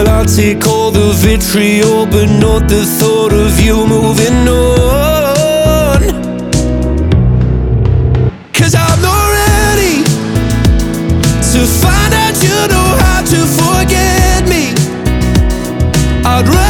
Well, I'll take all the vitriol, but not the thought of you moving on. Cause I'm not ready to find out you know how to forget me. I'd rather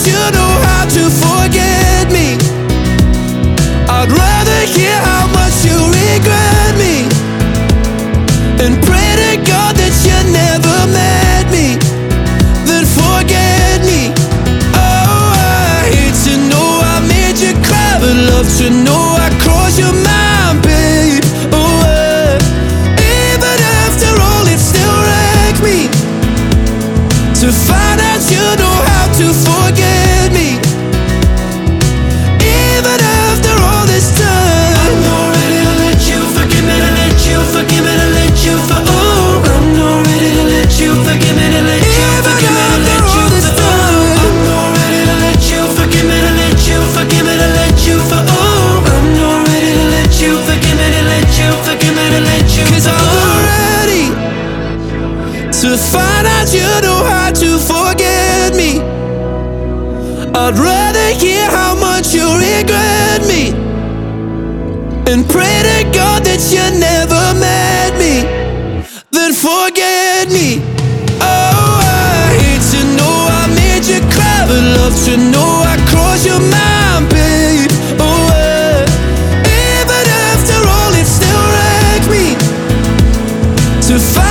Out you know how to forget me. I'd rather hear how much you regret me and pray to God that you never met me. Then forget me. Oh, I hate to know I made you cry, but love to know I crossed your mind, forgive me, to Cause I'm ready to find out you know how to forget me. I'd rather hear how much you regret me and pray to God that you never met me. Then forget me. Oh, I hate to know I made you cry, but love to know se fasse